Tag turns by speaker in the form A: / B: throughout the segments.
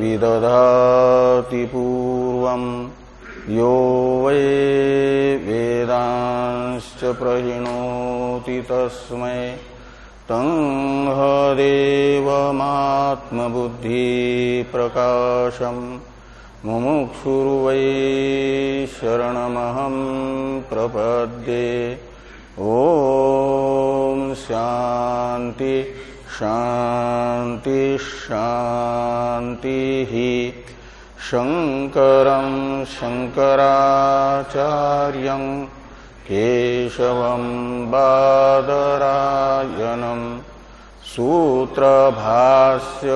A: विदधाति पूर्वम् यो वै वेदांश्च प्रहिणोति तस्मै। तं हदेवमात्मबुद्धिप्रकाशम् मुमुक्षुर्वै शरणमहं प्रपद्ये। ॐ शान्ति। शान्ति शान्तिः शङ्करं शङ्कराचार्यं केशवं बादरायणम् सूत्रभास्य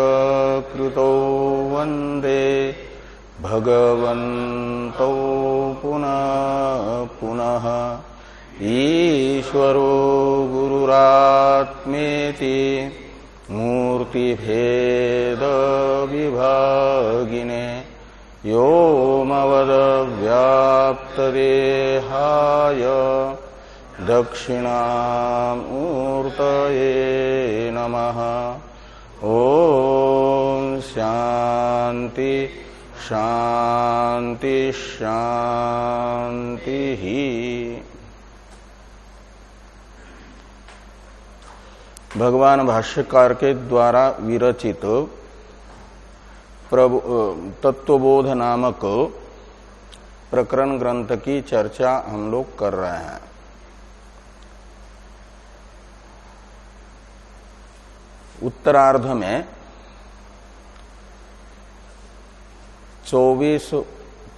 A: कृतो वंदे भगवन्तौ पुनः पुनः। ईश्वरो गुरुरात्मेति। मूर्तिभेदविभागिने व्योमवदव्याप्तदेहाय दक्षिणामूर्तये नमः। ॐ शान्ति शान्ति शान्तिः। भगवान भाष्यकार के द्वारा विरचित तत्वबोध नामक प्रकरण ग्रंथ की चर्चा हम लोग कर रहे हैं। उत्तरार्ध में चौबीस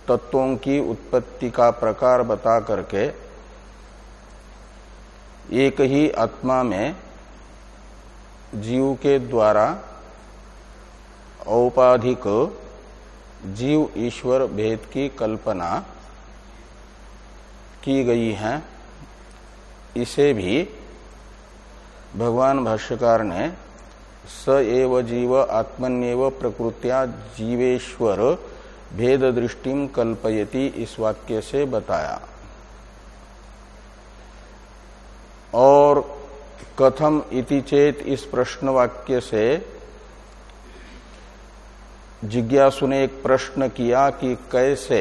A: तत्वों की उत्पत्ति का प्रकार बता करके एक ही आत्मा में जीव के द्वारा औपाधिक जीव ईश्वर भेद की कल्पना की गई है। इसे भी भगवान भाष्यकार ने स एव जीव आत्मन्यव प्रकृत्या जीवेश्वर भेद दृष्टि कल्पयति इस वाक्य से बताया। और कथम इति चेत इस प्रश्न वाक्य से जिज्ञासु ने एक प्रश्न किया कि कैसे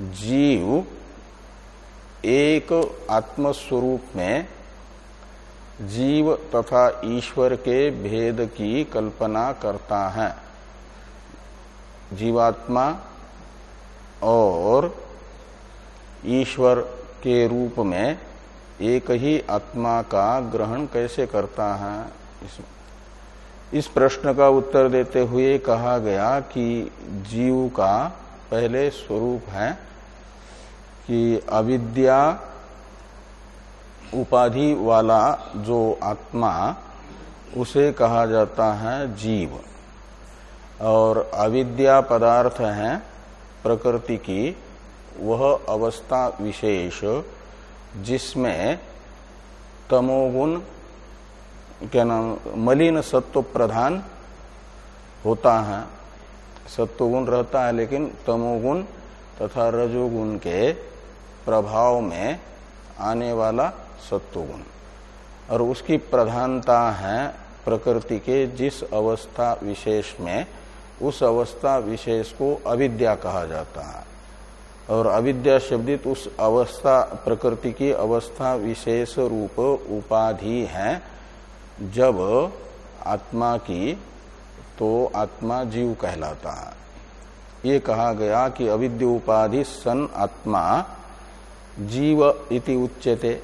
A: जीव एक आत्मस्वरूप में जीव तथा ईश्वर के भेद की कल्पना करता है। जीवात्मा और ईश्वर के रूप में एक ही आत्मा का ग्रहण कैसे करता है? इस, इस प्रश्न का उत्तर देते हुए कहा गया कि जीव का पहले स्वरूप है कि अविद्या उपाधि वाला जो आत्मा उसे कहा जाता है जीव। और अविद्या पदार्थ है प्रकृति की वह अवस्था विशेष जिसमें तमोगुण, क्या नाम, मलिन सत्व प्रधान होता है। सत्वगुण रहता है, लेकिन तमोगुण तथा रजोगुण के प्रभाव में आने वाला सत्वगुण। और उसकी प्रधानता है प्रकृति के जिस अवस्था विशेष में, उस अवस्था विशेष को अविद्या कहा जाता है। और अविद्या शब्दित उस अवस्था, प्रकृति की अवस्था विशेष रूप उपाधि है। जब आत्मा की तो आत्मा जीव कहलाता है। ये कहा गया कि अविद्य उपाधि सन आत्मा जीव इति उच्यते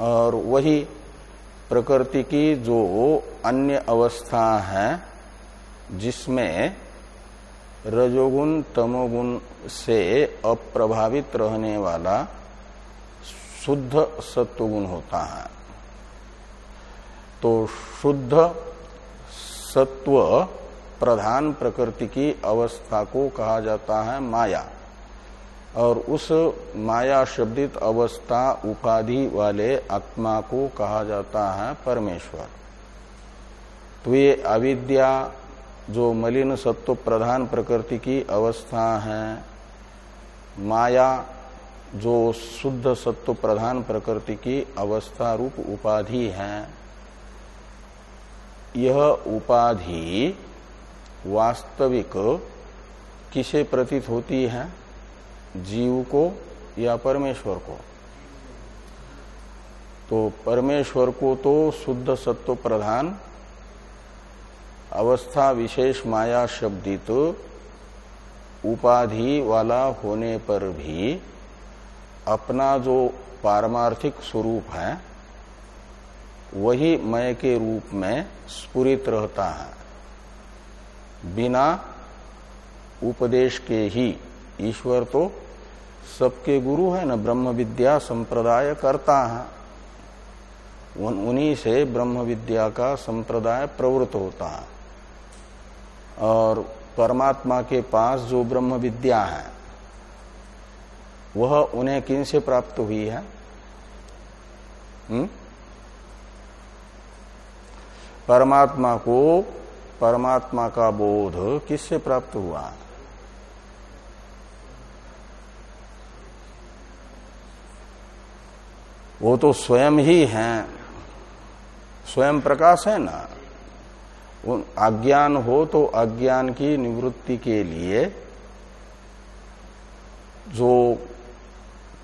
A: और वही प्रकृति की जो अन्य अवस्था है, जिसमें रजोगुण, तमोगुण से अप्रभावित रहने वाला शुद्ध सत्वगुण होता है। तो शुद्ध सत्व प्रधान प्रकृति की अवस्था को कहा जाता है माया। और उस माया शब्दित अवस्था उपाधि वाले आत्मा को कहा जाता है परमेश्वर। तो ये अविद्या जो मलिन सत्व प्रधान प्रकृति की अवस्था है, माया जो शुद्ध सत्व प्रधान प्रकृति की अवस्था रूप उपाधि है, यह उपाधि वास्तविक किसे प्रतीत होती है? जीव को या परमेश्वर को? तो परमेश्वर को तो शुद्ध सत्व प्रधान अवस्था विशेष माया शब्दित उपाधि वाला होने पर भी अपना जो पारमार्थिक स्वरूप है वही मय के रूप में स्फुरित रहता है। बिना उपदेश के ही ईश्वर तो सबके गुरु है न ब्रह्म विद्या संप्रदाय करता है। उन, उन्हीं से ब्रह्म विद्या का संप्रदाय प्रवृत्त होता है। और परमात्मा के पास जो ब्रह्म विद्या है, वह उन्हें किन से प्राप्त हुई है? हम्म? परमात्मा को, परमात्मा का बोध किससे प्राप्त हुआ वो तो स्वयं ही है स्वयं प्रकाश है ना अज्ञान हो तो अज्ञान की निवृत्ति के लिए जो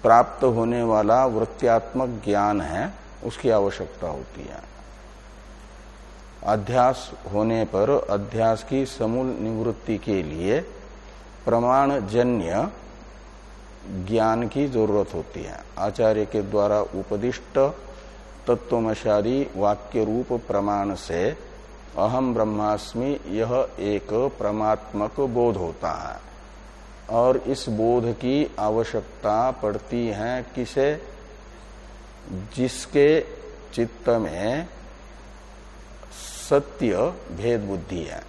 A: प्राप्त होने वाला वृत्त्यात्मक ज्ञान है, उसकी आवश्यकता होती है। अध्यास होने पर अध्यास की समूल निवृत्ति के लिए प्रमाण जन्य ज्ञान की ज़रूरत होती है। आचार्य के द्वारा उपदिष्ट तत्वमशादी वाक्य रूप प्रमाण से अहम ब्रह्मास्मि, यह एक परमात्मक बोध होता है। और इस बोध की आवश्यकता पड़ती है किसे? जिसके चित्त में सत्य भेद बुद्धि है।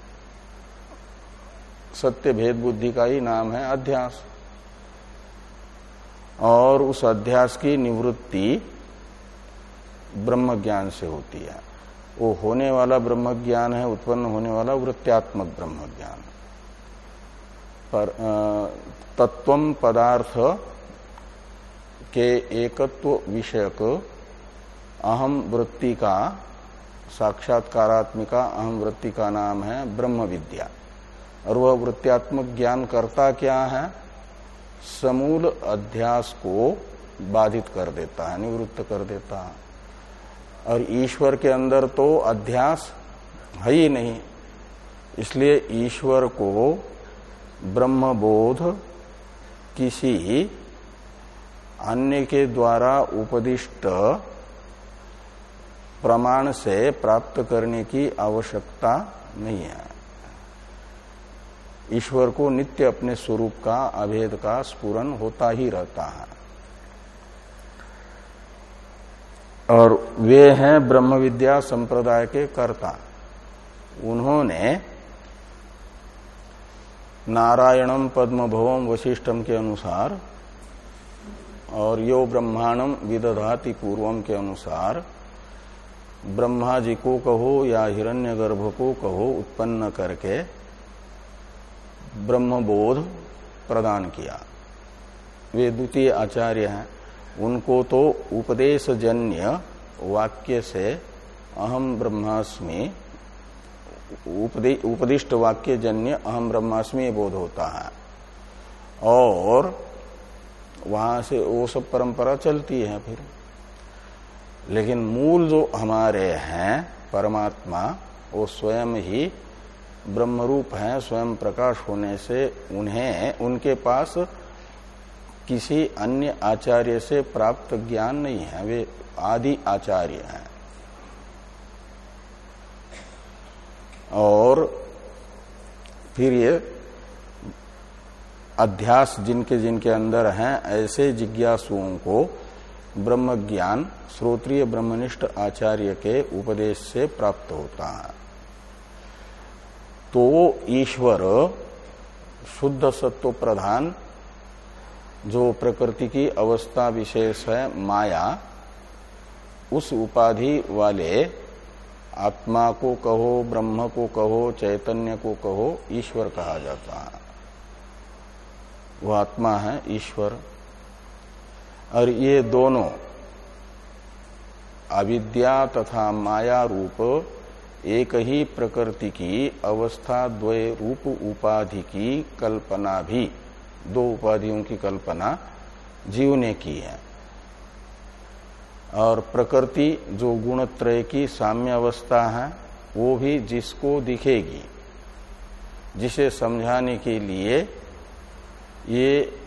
A: सत्य भेद बुद्धि का ही नाम है अध्यास। और उस अध्यास की निवृत्ति ब्रह्म ज्ञान से होती है। वो होने वाला ब्रह्म ज्ञान है, उत्पन्न होने वाला वृत्त्यात्मक ब्रह्म ज्ञान पर तत्व पदार्थ के एकत्व विषयक अहम वृत्ति का, साक्षात्कारात्मिका अहम वृत्ति का नाम है ब्रह्म विद्या और वह वृत्त्यात्मक ज्ञान करता क्या है? समूल अध्यास को बाधित कर देता है, निवृत्त कर देता है। और ईश्वर के अंदर तो अध्यास है ही नहीं। इसलिए ईश्वर को ब्रह्मबोध किसी अन्य के द्वारा उपदिष्ट प्रमाण से प्राप्त करने की आवश्यकता नहीं है। ईश्वर को नित्य अपने स्वरूप का, अभेद का स्पुरन होता ही रहता है। और वे हैं ब्रह्म विद्या संप्रदाय के कर्ता। उन्होंने नारायणम पद्म भवम वशिष्ठम के अनुसार और यो ब्रह्मांडम विदधाति पूर्वम के अनुसार ब्रह्मा जी को कहो या हिरण्यगर्भ को कहो उत्पन्न करके ब्रह्मबोध प्रदान किया। वे द्वितीय आचार्य हैं। उनको तो उपदेश जन्य वाक्य से अहम ब्रह्मास्मि उपदिष्ट वाक्य जन्य अहम ब्रह्मास्मि बोध होता है। और वहाँ से वो सब परंपरा चलती है फिर। लेकिन मूल जो हमारे हैं, परमात्मा, वो स्वयं ही ब्रह्मरूप है, स्वयं प्रकाश होने से उन्हें, उनके पास किसी अन्य आचार्य से प्राप्त ज्ञान नहीं है, वे आदि आचार्य हैं। और फिर ये अध्यास जिनके जिनके अंदर हैं, ऐसे जिज्ञासुओं को ब्रह्म ज्ञान श्रोत्रिय ब्रह्मनिष्ठ आचार्य के उपदेश से प्राप्त होता है। तो ईश्वर शुद्ध सत्व प्रधान जो प्रकृति की अवस्था विशेष है, माया, उस उपाधि वाले आत्मा को कहो, ब्रह्म को कहो, चैतन्य को कहो, ईश्वर कहा जाता है। वो आत्मा है ईश्वर। और ये दोनों, अविद्या तथा माया रूप, एक ही प्रकृति की अवस्था द्वय रूप उपाधि की कल्पना भी दो उपाधियों की कल्पना जीव ने की है। और प्रकृति जो गुणत्रय की साम्य अवस्था है, वो भी जिसको दिखेगी, जिसे समझाने के लिए ये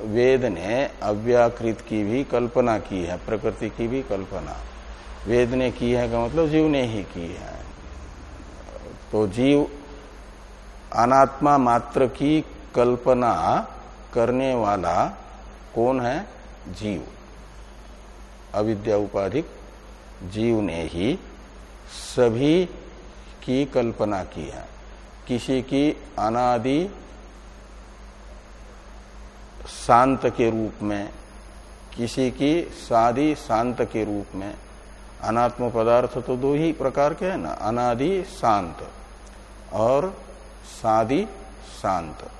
A: वेद ने अव्याकृत की भी कल्पना की है, प्रकृति की भी कल्पना। वेद ने की है का मतलब जीव ने ही की है। तो जीव अनात्मा मात्र की कल्पना करने वाला कौन है? जीव। अविद्या उपाधिक जीव ने ही सभी की कल्पना की है। किसी की अनादि शांत के रूप में, किसी की सादी शांत के रूप में, अनात्म पदार्थ तो दो ही प्रकार के हैं ना, अनादि शांत और सादी शांत।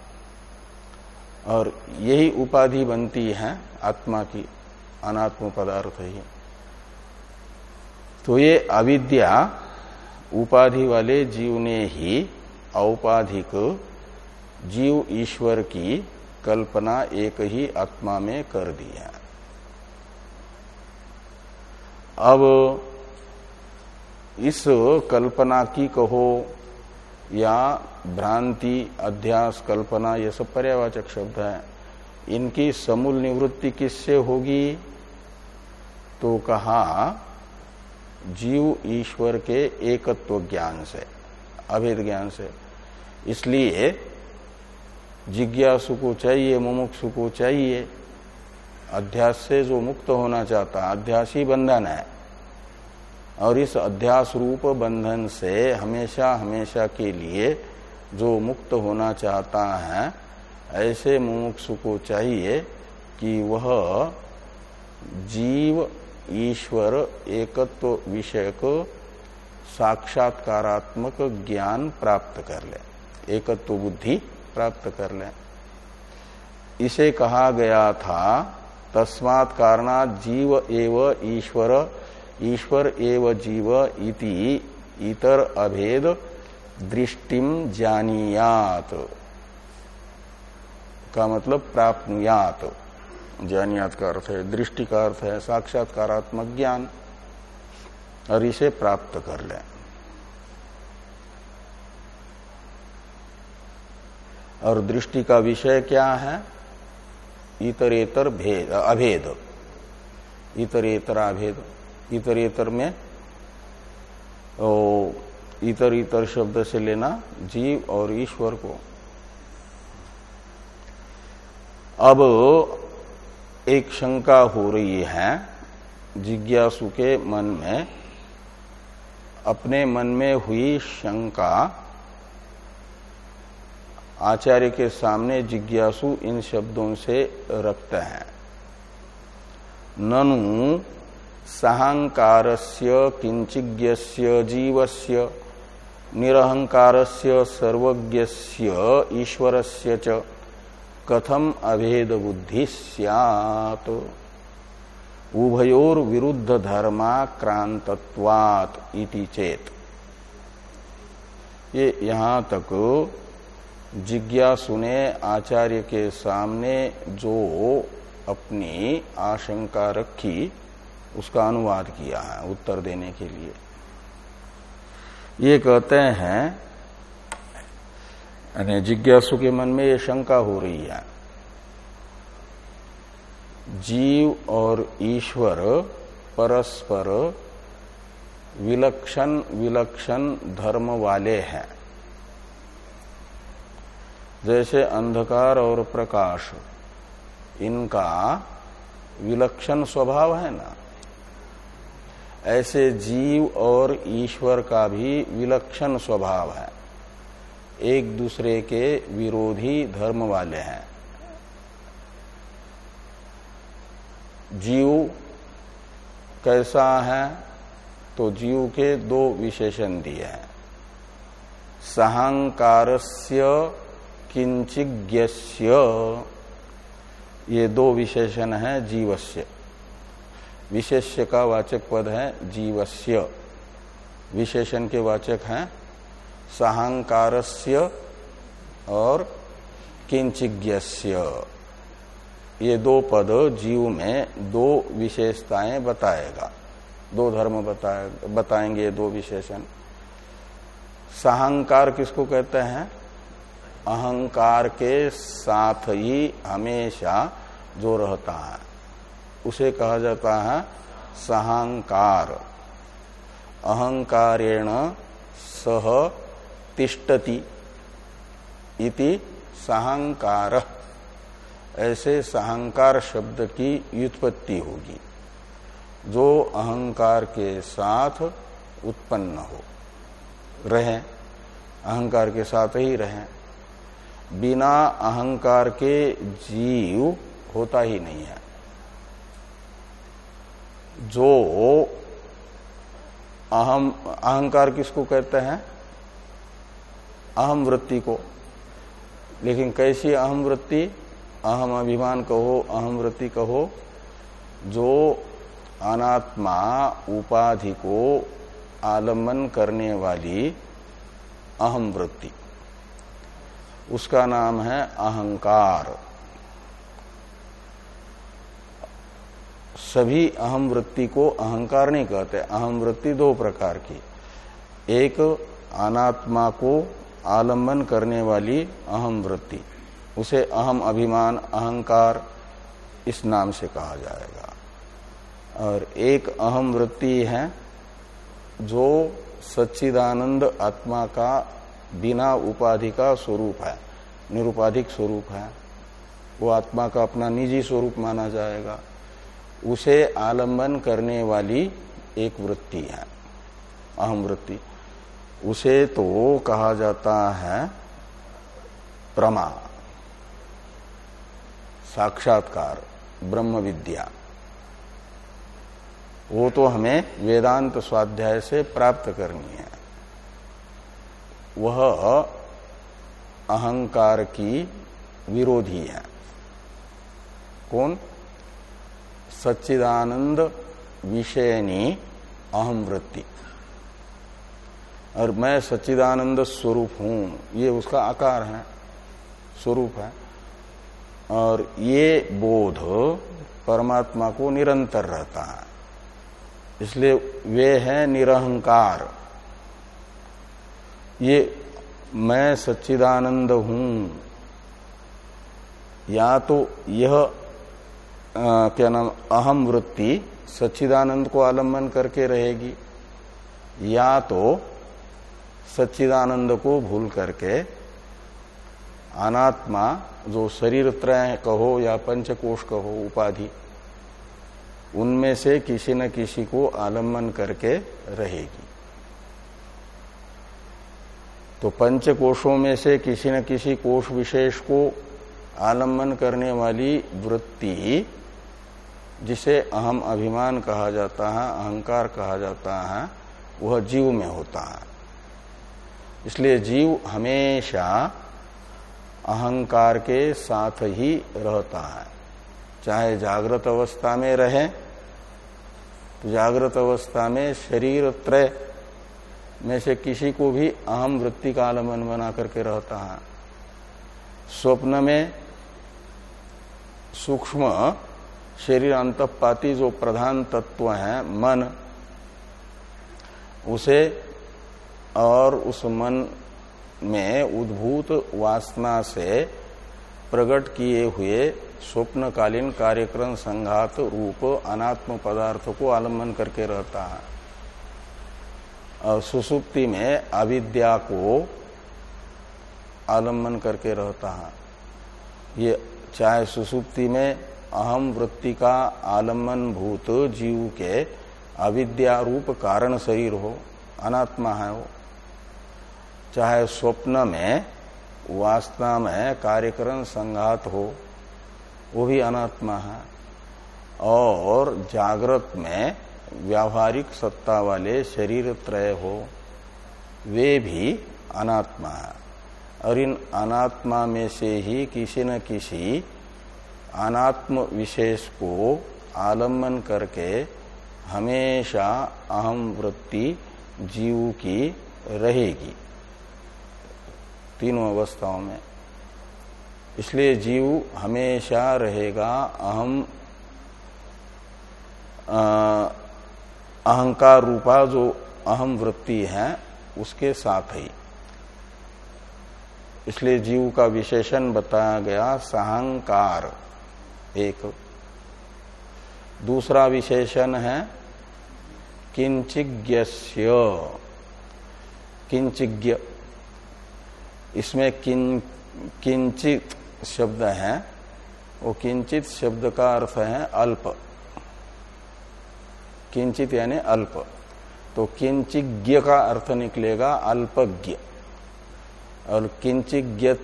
A: और यही उपाधि बनती है आत्मा की अनात्म पदार्थ ही तो ये अविद्या उपाधि वाले जीव ने ही औपाधिक जीव ईश्वर की कल्पना एक ही आत्मा में कर दी है। अब इस कल्पना की कहो या भ्रांति, अध्यास, कल्पना, ये सब पर्यावाचक शब्द है। इनकी समूल निवृत्ति किससे होगी? तो कहा, जीव ईश्वर के एकत्व ज्ञान से, अभेद ज्ञान से। इसलिए जिज्ञासु को चाहिए, मुमुक्षु को चाहिए। अध्यास से जो मुक्त होना चाहता, अध्यास ही बंधन है। और इस अध्यास रूप बंधन से हमेशा हमेशा के लिए जो मुक्त होना चाहता है, ऐसे मुमुक्षु को चाहिए कि वह जीव ईश्वर एकत्व विषयक साक्षात्कारात्मक ज्ञान प्राप्त कर ले, एकत्व बुद्धि प्राप्त कर ले। इसे कहा गया था, तस्मात् कारणात जीव एव ईश्वर ईश्वर एव जीव इति, इतर अभेद दृष्टिम जानियात। का मतलब प्राप्त जानियात का अर्थ है, दृष्टि का अर्थ है, साक्षात्कारात्मक ज्ञान। और इसे प्राप्त कर ले। और दृष्टि का विषय क्या है? इतरेतर भेद, अभेद। इतरेतर अभेद इतर में ओ, इतर इतर शब्द से लेना जीव और ईश्वर को। अब एक शंका हो रही है जिज्ञासु के मन में। अपने मन में हुई शंका आचार्य के सामने जिज्ञासु इन शब्दों से रखते हैं। ननु सहांकारस्य किंचिज्ञस्य जीवस्य, निरहंकारस्य, सर्वज्ञस्य, ईश्वरस्य च कथम अभेद बुद्धि सियात? उभयोर विरुद्ध धर्माक्रांतत्वात इति चेत। ये यहाँ तक जिज्ञासु ने आचार्य के सामने जो अपनी आशंका रखी उसका अनुवाद किया है, उत्तर देने के लिए। ये कहते हैं जिज्ञासु के मन में ये शंका हो रही है। जीव और ईश्वर परस्पर विलक्षण विलक्षण धर्म वाले हैं। जैसे अंधकार और प्रकाश, इनका विलक्षण स्वभाव है ना। ऐसे जीव और ईश्वर का भी विलक्षण स्वभाव है। एक दूसरे के विरोधी धर्म वाले हैं। जीव कैसा है तो जीव के दो विशेषण दिए हैं। सहंकारस्य किंचिज्ञ ये दो विशेषण है जीवस्य। विशेष्य का वाचक पद है जीवस्य। विशेषण के वाचक हैं सहांकारस्य और किंचिज्ञस्य। ये दो पद जीव में दो विशेषताएँ बताएगा। दो धर्म बताए, बताएँगे दो विशेषण। सहांकार किसको कहते हैं? अहंकार के साथ ही हमेशा जो रहता है। उसे कहा जाता है सहांकार। अहंकारेण सह तिष्टति इति सहांकार। ऐसे सहांकार शब्द की व्युत्पत्ति होगी। जो अहंकार के साथ उत्पन्न हो। रहे। अहंकार के साथ ही रहे। बिना अहंकार के जीव होता ही नहीं है। जो अहम, अहंकार किसको कहते हैं? अहम वृत्ति को। लेकिन कैसी अहम वृत्ति? अहम अभिमान कहो, अहम वृत्ति कहो, जो अनात्मा उपाधि को आलंबन करने वाली अहम वृत्ति। उसका नाम है अहंकार। सभी अहम वृत्ति को अहंकार नहीं कहते। अहम वृत्ति दो प्रकार की। एक, अनात्मा को आलंबन करने वाली अहम वृत्ति। उसे अहम अभिमान, अहंकार, इस नाम से कहा जाएगा। और एक अहम वृत्ति है जो सच्चिदानंद आत्मा का बिना उपाधि का स्वरूप है, निरुपाधिक स्वरूप है। वो आत्मा का अपना निजी स्वरूप माना जाएगा। उसे आलंबन करने वाली एक वृत्ति है, अहम वृत्ति। उसे तो कहा जाता है प्रमा, साक्षात्कार ब्रह्म विद्या वो तो हमें वेदांत स्वाध्याय से प्राप्त करनी है। वह अहंकार की विरोधी है। कौन? सच्चिदानंद विषयनी अहम वृत्ति। और मैं सच्चिदानंद स्वरूप हूँ, ये उसका आकार है, स्वरूप है। और ये बोध परमात्मा को निरंतर रहता है। इसलिए वे है निरहंकार। ये मैं सच्चिदानंद हूँ, या तो यह क्या नाम, अहम वृत्ति, सच्चिदानंद को आलंबन करके रहेगी। या तो सच्चिदानंद को भूल करके अनात्मा, जो शरीर त्रय कहो या पंचकोश कहो, उपाधि, उनमें से किसी न किसी को आलंबन करके रहेगी। तो पंच कोशों में से किसी न किसी कोष विशेष को आलंबन करने वाली वृत्ति जिसे अहम अभिमान कहा जाता है, अहंकार कहा जाता है, वह जीव में होता है। इसलिए जीव हमेशा अहंकार के साथ ही रहता है। चाहे जागृत अवस्था में रहे तो जागृत अवस्था में शरीर त्रय में से किसी को भी अहम वृत्ति का आलंबन बना करके रहता है। स्वप्न में सूक्ष्म शरीर अंतपाती जो प्रधान तत्व है, मन, उसे और उस मन में उद्भूत वासना से प्रकट किए हुए स्वप्नकालीन कार्यक्रम संघात रूप अनात्म पदार्थ को आलंबन करके रहता है। और सुसुप्ति में अविद्या को आलंबन करके रहता है। ये चाहे सुसुप्ति में अहम वृत्ति का आलंबन भूत जीव के अविद्या रूप कारण शरीर हो, अनात्मा है वो। चाहे स्वप्न में, वासना में कार्यक्रम संघात हो, वो भी अनात्मा है। और जागृत में व्यावहारिक सत्ता वाले शरीर त्रय हो, वे भी अनात्मा है। और इन अनात्मा में से ही किसी न किसी अनात्म विशेष को आलंबन करके हमेशा अहम वृत्ति जीव की रहेगी। तीनों अवस्थाओं में। इसलिए जीव हमेशा रहेगा अहम अहंकार रूपा जो अहम वृत्ति है, उसके साथ ही। इसलिए जीव का विशेषण बताया गया, सहंकार। एक। दूसरा विशेषण है किंचिज्ञ किंचिज्ञ इसमें किं किंचित शब्द है, वो किंचित शब्द का अर्थ है अल्प। किंचित यानी अल्प। तो किंचिज्ञ का अर्थ निकलेगा अल्पज्ञ। और किंचिज्ञ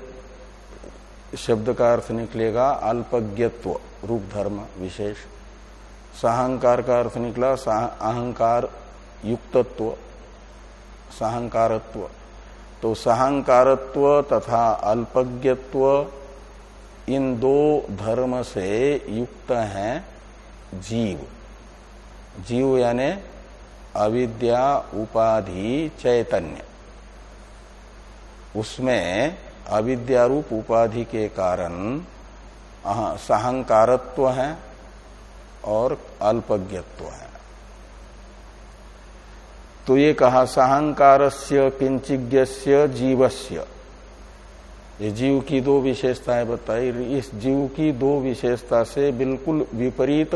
A: शब्द का अर्थ निकलेगा अल्पज्ञत्व, रूप धर्म विशेष। सहंकार का अर्थ निकला अहंकार युक्तत्व, सहंकारत्व। तो सहंकारत्व तथा अल्पज्ञत्व इन दो धर्म से युक्त है जीव। जीव यानी अविद्या, उपाधि, चैतन्य। उसमें अविद्यारूप उपाधि के कारण सहंकारत्व है और अल्पज्ञत्व है। तो ये कहा सहंकार से किंचिज्ञ जीवस्य। ये जीव की दो विशेषताएँ बताई। इस जीव की दो विशेषता से बिल्कुल विपरीत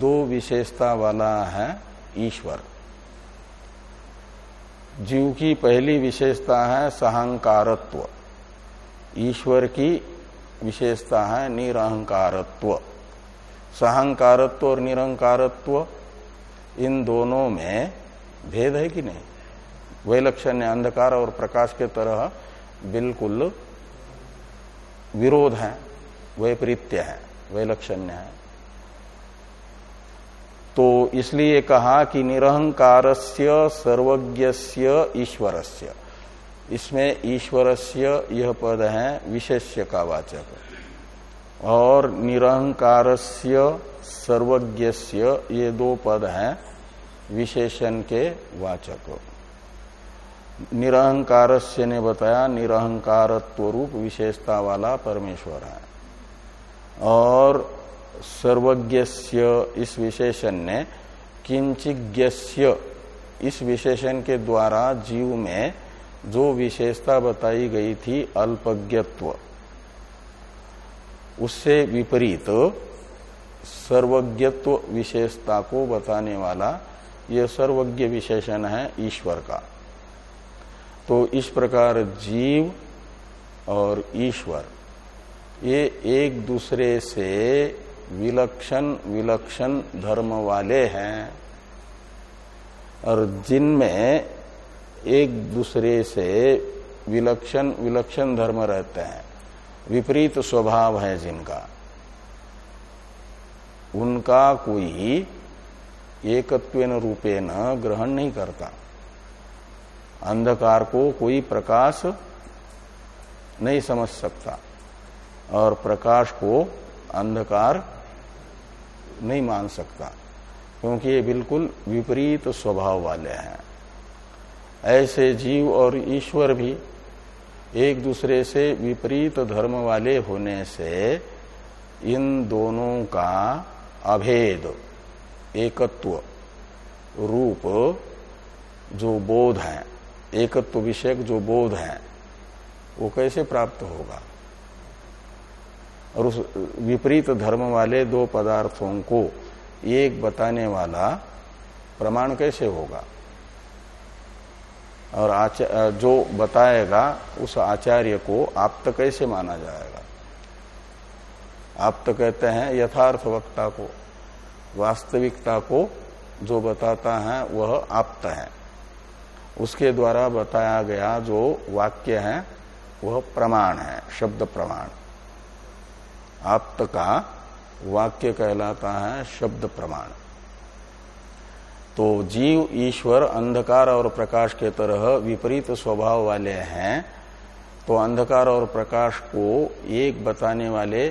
A: दो विशेषता वाला है ईश्वर। जीव की पहली विशेषता है सहंकारत्व। ईश्वर की विशेषता है निरहंकारत्व। सहंकारत्व और निरहंकारत्व, इन दोनों में भेद है कि नहीं? वैलक्षण्य अंधकार और प्रकाश के तरह बिल्कुल विरोध है, वैपरीत्य है, वैलक्षण्य है। तो इसलिए कहा कि निरहंकार सर्वज्ञ ईश्वर इसमें ईश्वर से यह पद है विशेष्य का वाचक। और निरहंकार सर्वज्ञ ये दो पद हैं विशेषण के वाचक। निरहंकार ने बताया निरहंकारत्व रूप विशेषता वाला परमेश्वर है। और सर्वज्ञ इस विशेषण ने किंचिज्ञ इस विशेषण के द्वारा जीव में जो विशेषता बताई गई थी अल्पज्ञत्व, उससे विपरीत सर्वज्ञत्व विशेषता को बताने वाला यह सर्वज्ञ विशेषण है ईश्वर का। तो इस प्रकार जीव और ईश्वर, ये एक दूसरे से विलक्षण विलक्षण धर्म वाले हैं। और जिनमें एक दूसरे से विलक्षण विलक्षण धर्म रहते हैं। विपरीत स्वभाव है जिनका। उनका कोई एकत्वेन रूपेण ग्रहण नहीं करता। अंधकार को कोई प्रकाश नहीं समझ सकता और प्रकाश को अंधकार नहीं मान सकता, क्योंकि ये बिल्कुल विपरीत स्वभाव वाले हैं। ऐसे जीव और ईश्वर भी एक दूसरे से विपरीत धर्म वाले होने से इन दोनों का अभेद, एकत्व रूप जो बोध है, एकत्व विषयक जो बोध है, वो कैसे प्राप्त होगा? और उस विपरीत धर्म वाले दो पदार्थों को एक बताने वाला प्रमाण कैसे होगा? और जो बताएगा, उस आचार्य को आप तो कैसे माना जाएगा? आप तो कहते हैं यथार्थ वक्ता को, वास्तविकता को जो बताता है, वह आप्त है। उसके द्वारा बताया गया जो वाक्य है, वह प्रमाण है, शब्द प्रमाण। आप्त का वाक्य कहलाता है शब्द प्रमाण। तो जीव, ईश्वर, अंधकार और प्रकाश के तरह विपरीत स्वभाव वाले हैं। तो अंधकार और प्रकाश को एक बताने वाले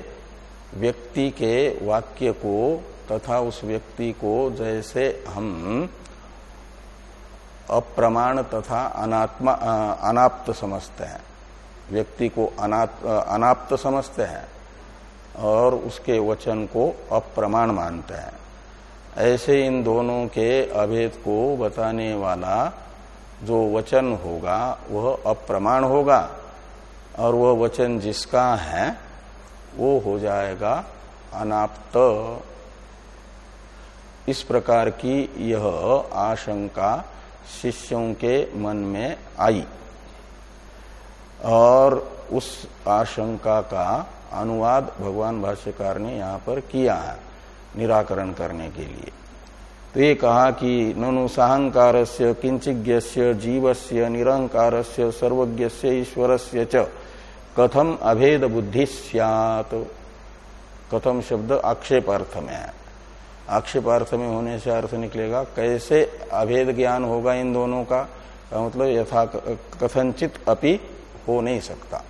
A: व्यक्ति के वाक्य को तथा उस व्यक्ति को जैसे हम अप्रमाण तथा अनात्मा अनाप्त समझते हैं। व्यक्ति को अनाप्त समझते हैं और उसके वचन को अप्रमाण मानते हैं। ऐसे इन दोनों के अभेद को बताने वाला जो वचन होगा, वह अप्रमाण होगा। और वह वचन जिसका है, वो हो जाएगा अनाप्त। इस प्रकार की यह आशंका शिष्यों के मन में आई। और उस आशंका का अनुवाद भगवान भाष्यकार ने यहाँ पर किया है। निराकरण करने के लिए। तो ये कहा कि ननु साहंकार से किंचिज्ञ जीव से निरहंकार से सर्वज्ञ से ईश्वर से च कथम अभेद बुद्धि सियात। कथम शब्द आक्षेपार्थ में है। आक्षेपार्थ में होने से अर्थ निकलेगा, कैसे अभेद ज्ञान होगा इन दोनों का? मतलब यथा कथनचित अपि हो नहीं सकता।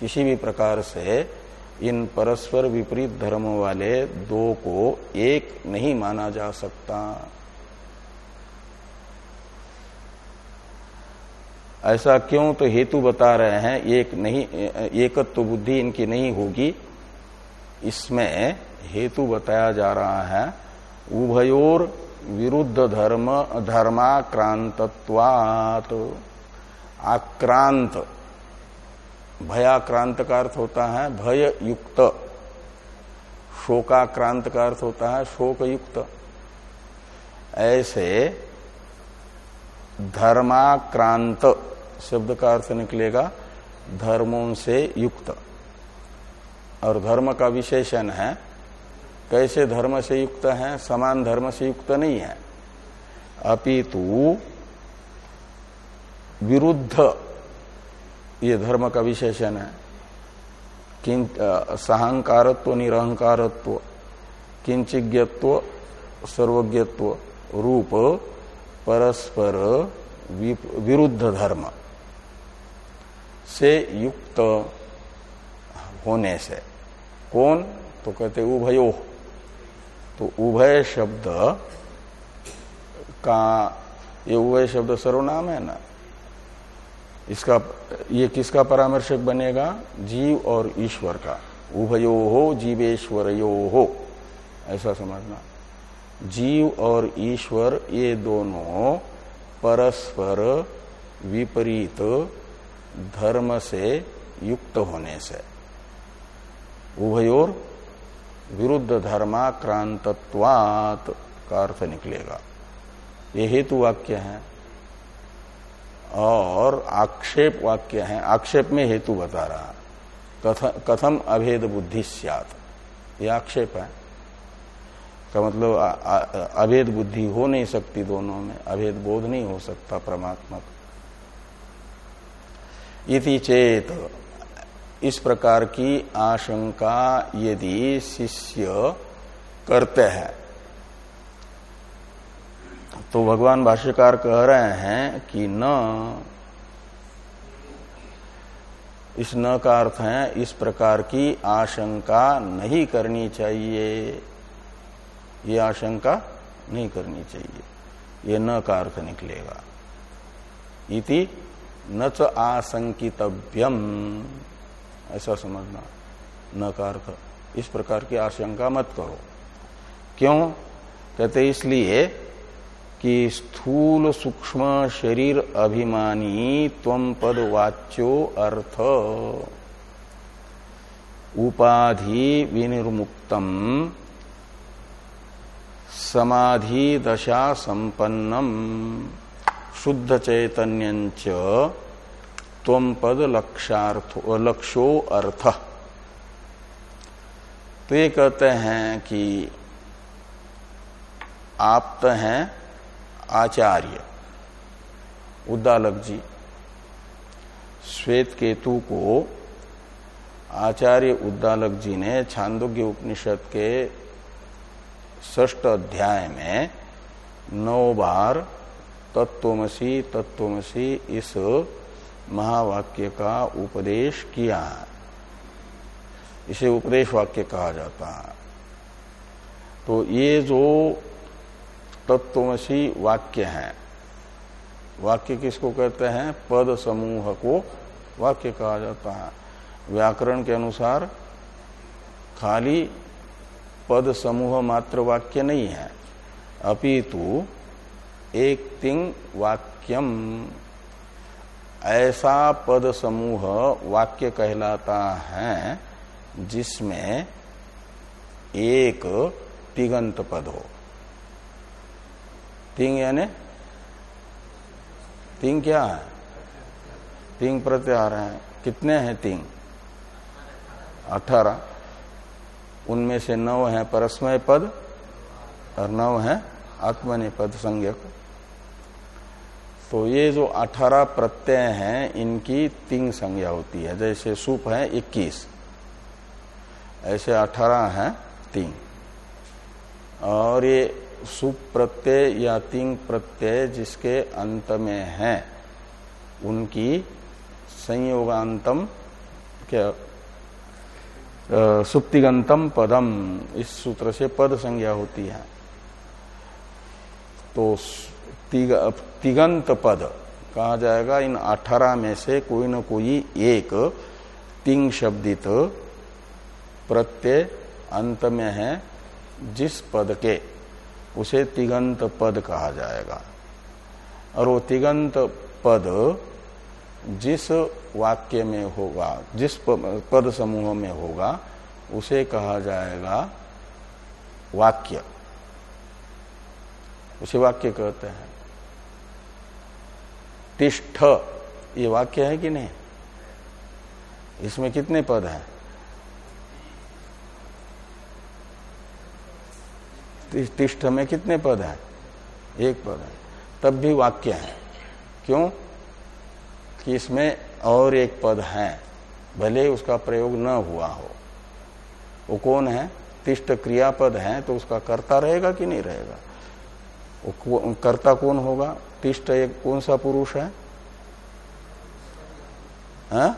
A: किसी भी प्रकार से इन परस्पर विपरीत धर्म वाले दो को एक नहीं माना जा सकता। ऐसा क्यों? तो हेतु बता रहे हैं, एक नहीं, एकत्व तो बुद्धि इनकी नहीं होगी। इसमें हेतु बताया जा रहा है, उभयोर विरुद्ध धर्म, धर्माक्रांतत्वात। आक्रांत भयाक्रांत का अर्थ होता है भय युक्त शोकाक्रांत का अर्थ होता है शोक युक्त ऐसे धर्माक्रांत शब्द का अर्थ निकलेगा, धर्मों से युक्त। और धर्म का विशेषण है, कैसे धर्म से युक्त है, समान धर्म से युक्त नहीं है। अपितु विरुद्ध ये धर्म का विशेषण है। सहंकारत्व, निरहंकारत्व, किंचिज्ञत्व, सर्वज्ञत्व, रूप, परस्पर विरुद्ध धर्म से युक्त होने से। कौन? तो कहते उभयो। तो उभय शब्द का, ये उभय शब्द सर्वनाम है ना? इसका ये किसका परामर्शक बनेगा? जीव और ईश्वर का। उभयो हो जीवेश्वर यो हो ऐसा समझना। जीव और ईश्वर, ये दोनों परस्पर विपरीत धर्म से युक्त होने से। उभयोर विरुद्ध धर्माक्रांतत्वात का अर्थ निकलेगा। ये हेतु वाक्य है। और आक्षेप वाक्य है। आक्षेप में हेतु बता रहा। कथ, कथम अभेद बुद्धि सियात। ये आक्षेप है। का मतलब अभेद बुद्धि हो नहीं सकती दोनों में। अभेद बोध नहीं हो सकता परमात्मा इति चेत। इस प्रकार की आशंका यदि शिष्य करते हैं। तो भगवान भाष्यकार कह रहे हैं कि न, इस न का अर्थ है, इस प्रकार की आशंका नहीं करनी चाहिए। ये आशंका नहीं करनी चाहिए। ये न का अर्थ निकलेगा। इति न च आशंकितव्यम। ऐसा समझना। न का अर्थ। इस प्रकार की आशंका मत करो। क्यों? कहते इसलिए कि स्थूल सूक्ष्म शरीर अभिमानी तम पद वाच्यो अर्थ। उपाधि विनिर्मुक्तम, समाधि दशा संपन्नम शुद्ध चैतन्य पद लक्षार्थ लक्षो अर्थ। तो ये कहते हैं कि आप तो हैं आचार्य। उद्दालक जी, श्वेत केतु को आचार्य उद्दालक जी ने छांदोग्य उपनिषद के ष्ट अध्याय में नौ बार तत्वमसी तत्वमसी इस महावाक्य का उपदेश किया। है इसे उपदेश वाक्य कहा जाता है। तो ये जो तत्वमसी वाक्य है। वाक्य किसको कहते हैं? पद समूह को वाक्य कहा जाता है। व्याकरण के अनुसार खाली पद समूह मात्र वाक्य नहीं है। अपितु एक तिंग वाक्यम। ऐसा पद समूह वाक्य कहलाता है जिसमें एक तिगंत पद हो। तिंग यानी? तिंग क्या है? तिंग प्रत्यार है। कितने हैं तिंग अठारह। उनमें से नौ है परस्मय पद और नौ है आत्मनि पद संज्ञक। तो ये जो अठारह प्रत्यय हैं, इनकी तिंग संज्ञा होती है। जैसे सुप है इक्कीस। ऐसे अठारह है तिंग और ये सुप प्रत्यय या तिंग प्रत्यय जिसके अंत में है उनकी संयोगांतम क्या सुप्तिगंतम पदम इस सूत्र से पद संज्ञा होती है। तो तिग, तिगंत पद कहा जाएगा इन अठारह में से कोई न कोई एक तिंग शब्दित प्रत्यय अंत में है जिस पद के उसे तिगंत पद कहा जाएगा। और वो तिगंत पद जिस वाक्य में होगा, जिस पद समूह में होगा, उसे कहा जाएगा वाक्य। उसे वाक्य कहते हैं। तिष्ठ। ये वाक्य है कि नहीं? इसमें कितने पद हैं? तिष्ठ में कितने पद हैं? एक पद है। तब भी वाक्य है। क्यों? कि इसमें और एक पद है, भले उसका प्रयोग न हुआ हो। वो कौन है? तिष्ट क्रियापद है तो उसका कर्ता रहेगा कि नहीं रहेगा? वो कर्ता कौन होगा? तिष्ट एक कौन सा पुरुष है? हा?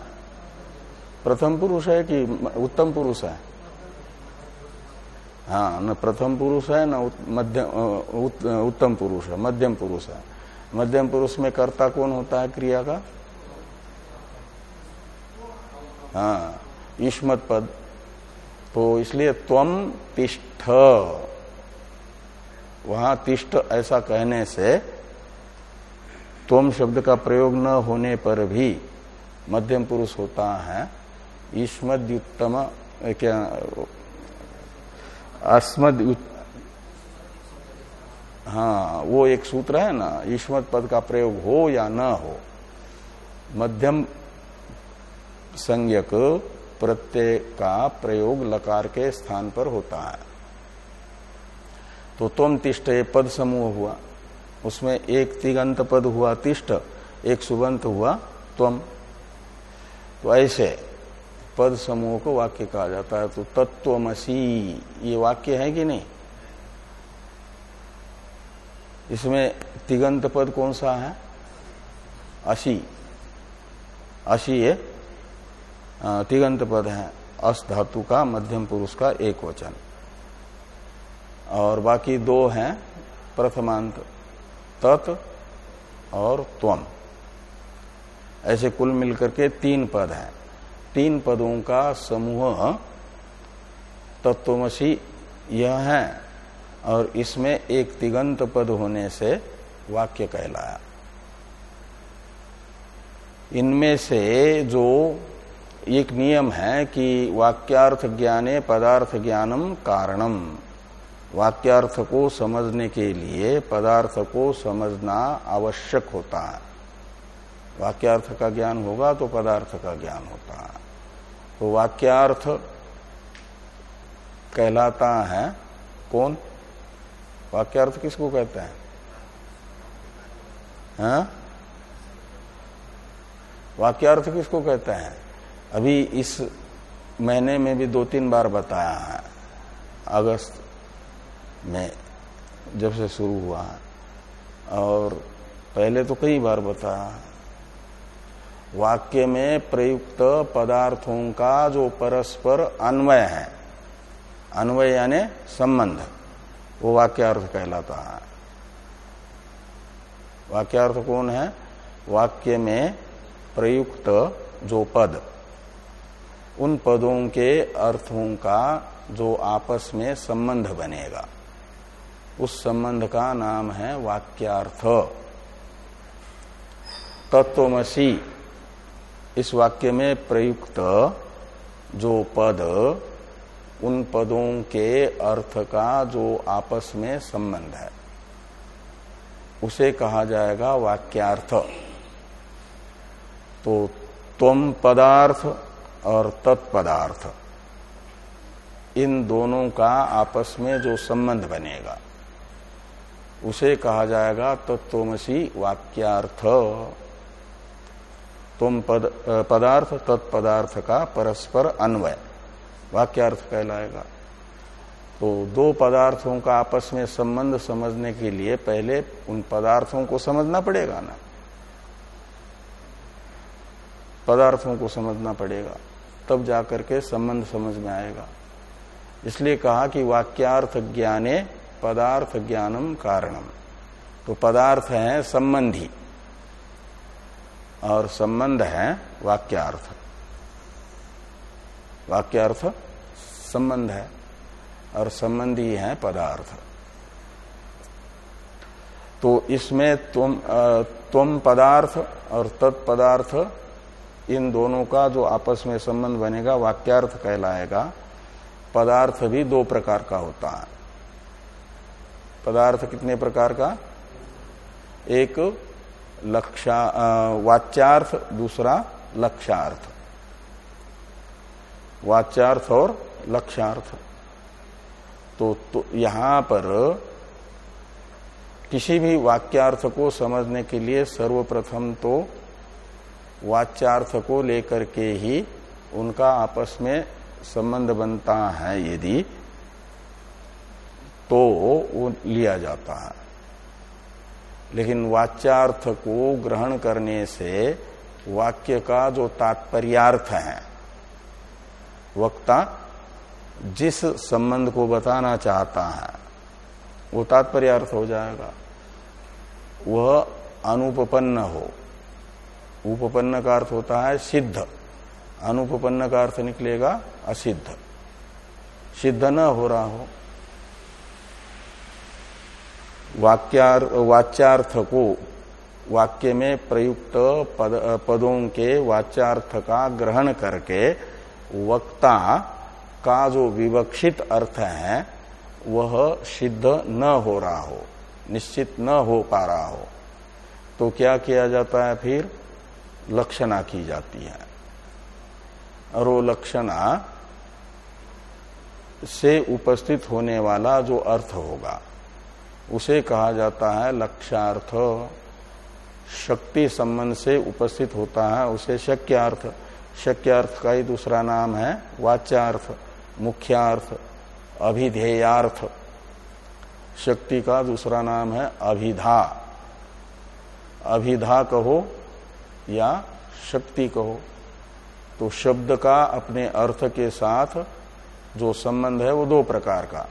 A: प्रथम पुरुष है कि उत्तम पुरुष है? हाँ न प्रथम पुरुष है, न मध्यम उत्तम पुरुष है, मध्यम पुरुष है। मध्यम पुरुष में कर्ता कौन होता है क्रिया का? हाँ ईष्मत पद। तो इसलिए त्वम तिष्ठ। वहाँ तिष्ठ ऐसा कहने से त्वम शब्द का प्रयोग न होने पर भी मध्यम पुरुष होता है। ईष्मद्युत्तम क्या अस्मद हाँ वो एक सूत्र है ना ईश्मत पद का प्रयोग हो या न हो। मध्यम संज्ञक प्रत्यय का प्रयोग लकार के स्थान पर होता है। तो तुम तिष्ट पद समूह हुआ। उसमें एक तिगंत पद हुआ तिष्ट एक सुबंत हुआ तुम तो ऐसे पद समूह को वाक्य कहा जाता है तो तत्वमसी, ये वाक्य है कि नहीं? इसमें तिगंत पद कौन सा है? असी। असी ये तिगंत पद है। अस धातु का, मध्यम पुरुष का एक वचन। और बाकी दो हैं, प्रथमांत तत् और त्वम। ऐसे कुल मिलकर के तीन पद हैं। तीन पदों का समूह तत्वमसी यह है और इसमें एक तिगंत पद होने से वाक्य कहलाया। इनमें से जो एक नियम है कि वाक्यार्थ ज्ञाने पदार्थ ज्ञानम कारणम, वाक्यार्थ को समझने के लिए पदार्थ को समझना आवश्यक होता है। वाक्यार्थ का ज्ञान होगा तो पदार्थ का ज्ञान होता है। तो वाक्यार्थ कहलाता है कौन? वाक्यार्थ किसको कहते हैं? हाँ? वाक्यार्थ किसको कहते हैं? अभी इस महीने में भी दो तीन बार बताया है। अगस्त में जब से शुरू हुआ है। और पहले तो कई बार बताया वाक्य में प्रयुक्त पदार्थों का जो परस्पर अन्वय है। अन्वय यानी संबंध। वो वाक्यार्थ कहलाता है। वाक्यार्थ कौन है? वाक्य में प्रयुक्त जो पद। उन पदों के अर्थों का जो आपस में संबंध बनेगा। उस संबंध का नाम है वाक्यार्थ। तत्वमसी। इस वाक्य में प्रयुक्त जो पद, उन पदों के अर्थ का जो आपस में संबंध है, उसे कहा जाएगा वाक्यार्थ। तो तुम पदार्थ और तत्पदार्थ, इन दोनों का आपस में जो संबंध बनेगा, उसे कहा जाएगा तत्वमसी वाक्यार्थ। तुम पद, पदार्थ तत्पदार्थ का परस्पर अन्वय। वाक्यार्थ कहलाएगा। तो दो पदार्थों का आपस में संबंध समझने के लिए पहले उन पदार्थों को समझना पड़ेगा ना। पदार्थों को समझना पड़ेगा। तब जाकर के संबंध समझ में आएगा। इसलिए कहा कि वाक्यार्थ ज्ञाने पदार्थ ज्ञानम कारणम। तो पदार्थ है संबंधी। और संबंध है वाक्यार्थ। वाक्यार्थ संबंध है और संबंधी है पदार्थ। तो इसमें तुम तुम पदार्थ और तत्पदार्थ, इन दोनों का जो आपस में संबंध बनेगा, वाक्यार्थ कहलाएगा। पदार्थ भी दो प्रकार का होता है। पदार्थ कितने प्रकार का? एक लक्षा वाच्यार्थ दूसरा लक्ष्यार्थ वाच्यार्थ और लक्ष्यार्थ तो, तो यहाँ पर किसी भी वाक्यार्थ को समझने के लिए सर्वप्रथम तो वाच्यार्थ को लेकर के ही उनका आपस में संबंध बनता है यदि तो वो लिया जाता है। लेकिन वाच्यार्थ को ग्रहण करने से वाक्य का जो तात्पर्यार्थ है, वक्ता जिस संबंध को बताना चाहता है, वो तात्पर्य अर्थ हो जाएगा। वह अनुपपन्न हो। उपपन्न का अर्थ होता है सिद्ध। अनुपपन्न का अर्थ निकलेगा असिद्ध। सिद्ध न हो रहा हो। वाक्यार वाच्यार्थ को वाक्य में प्रयुक्त पद, पदों के वाच्यार्थ का ग्रहण करके वक्ता का जो विवक्षित अर्थ है वह सिद्ध न हो रहा हो निश्चित न हो पा रहा हो। तो क्या किया जाता है फिर? लक्षणा की जाती है। और वो लक्षणा से उपस्थित होने वाला जो अर्थ होगा उसे कहा जाता है लक्ष्यार्थ। शक्ति संबंध से उपस्थित होता है उसे शक्यार्थ। शक्यार्थ का ही दूसरा नाम है वाच्यार्थ, मुख्यार्थ, अभिधेयार्थ। शक्ति का दूसरा नाम है अभिधा। अभिधा कहो या शक्ति कहो तो शब्द का अपने अर्थ के साथ जो संबंध है वो दो प्रकार का।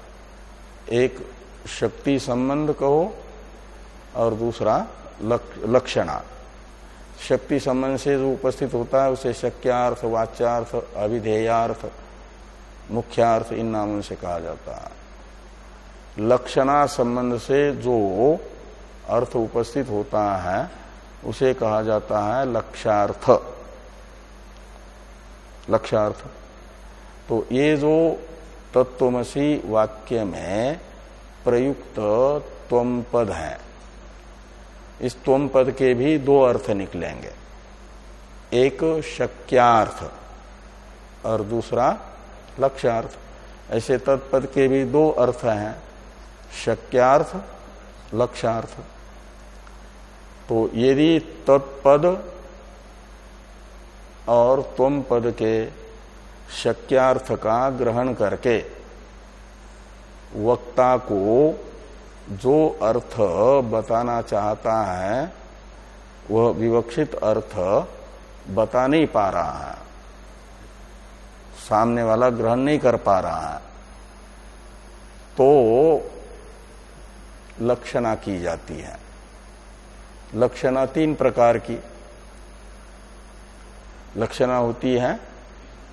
A: एक शक्ति संबंध कहो और दूसरा लक्षणा। शक्ति संबंध से जो उपस्थित होता है, उसे शक्यार्थ वाच्यार्थ अभिधेयार्थ मुख्यार्थ इन नामों से कहा जाता है। लक्षणा संबंध से जो अर्थ उपस्थित होता है, उसे कहा जाता है लक्षार्थ। लक्षार्थ। तो ये जो तत्वमसी वाक्य में प्रयुक्त त्वम पद है। इस त्वम पद के भी दो अर्थ निकलेंगे। एक शक्यार्थ और दूसरा लक्ष्यार्थ। ऐसे तत्पद के भी दो अर्थ हैं, शक्यार्थ, लक्ष्यार्थ। तो यदि तत्पद और तुम पद के शक्यार्थ का ग्रहण करके वक्ता को जो अर्थ बताना चाहता है, वह विवक्षित अर्थ बता नहीं पा रहा है। सामने वाला ग्रहण नहीं कर पा रहा है। तो लक्षणा की जाती है। लक्षणा तीन प्रकार की। लक्षणा होती है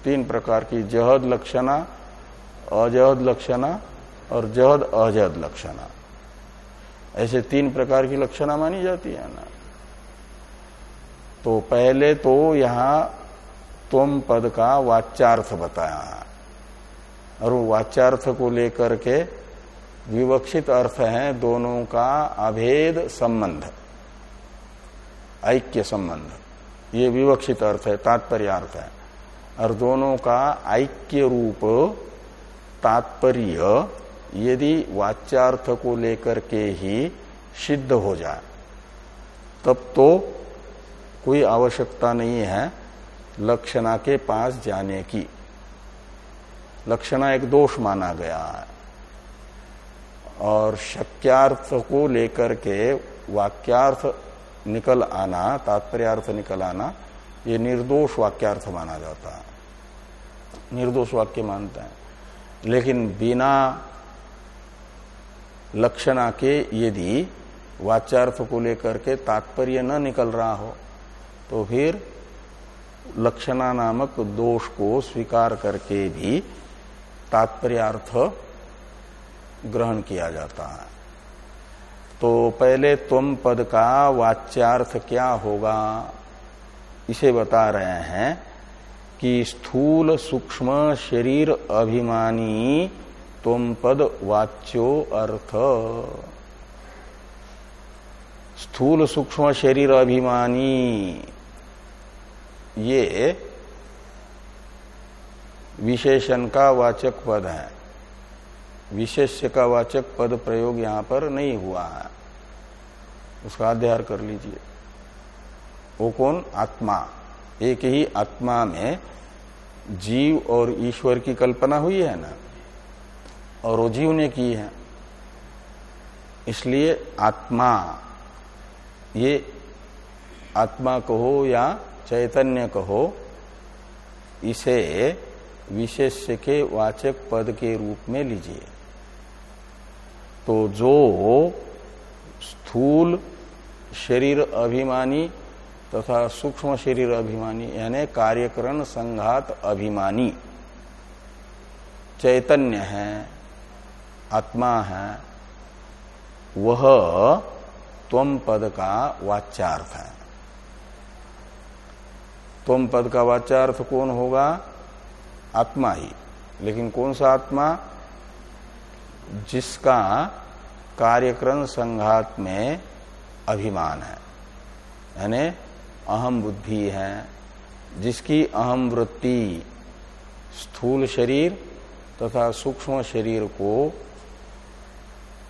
A: तीन प्रकार की। जहद लक्षणा, अजहद लक्षणा और जहद, अजहद लक्षणा। ऐसे तीन प्रकार की लक्षणा मानी जाती है ना। तो पहले तो यहाँ तुम पद का वाच्यार्थ बताया। और वो वाच्यार्थ को लेकर के विवक्षित अर्थ है दोनों का अभेद संबंध। ऐक्य संबंध। ये विवक्षित अर्थ है तात्पर्य अर्थ है। और दोनों का ऐक्य रूप, तात्पर्य यदि वाच्यार्थ को लेकर के ही सिद्ध हो जाए, तब तो कोई आवश्यकता नहीं है लक्षणा के पास जाने की। लक्षणा एक दोष माना गया है। और शक्यार्थ को लेकर के वाक्यार्थ निकल आना, तात्पर्यार्थ निकल आना, ये निर्दोष वाक्यार्थ माना जाता है। निर्दोष वाक्य मानते हैं। लेकिन बिना लक्षणा के यदि वाच्यार्थ को लेकर के तात्पर्य न निकल रहा हो तो फिर लक्षणा नामक दोष को स्वीकार करके भी तात्पर्यार्थ ग्रहण किया जाता है। तो पहले तुम पद का वाच्यार्थ क्या होगा? इसे बता रहे हैं कि स्थूल सूक्ष्म शरीर अभिमानी तुम पद वाच्यो अर्थ। स्थूल सूक्ष्म शरीर अभिमानी। ये विशेषण का वाचक पद है। विशेष्य का वाचक पद प्रयोग यहाँ पर नहीं हुआ है। उसका अध्ययन कर लीजिए। वो कौन? आत्मा। एक ही आत्मा में जीव और ईश्वर की कल्पना हुई है ना? और वो जीव ने की है। इसलिए आत्मा, ये आत्मा कहो या चैतन्य कहो, इसे विशेष्य के वाचक पद के रूप में लीजिए। तो जो स्थूल शरीर अभिमानी तथा सूक्ष्म शरीर अभिमानी, यानी कार्यकरण संघात अभिमानी, चैतन्य है आत्मा है, वह त्वम पद का वाच्यार्थ है। त्वम पद का वाच्यार्थ कौन होगा? आत्मा ही। लेकिन कौन सा आत्मा? जिसका कार्यक्रम संघात में अभिमान है। यानी अहम बुद्धि है, जिसकी अहम वृत्ति स्थूल शरीर तथा सूक्ष्म शरीर को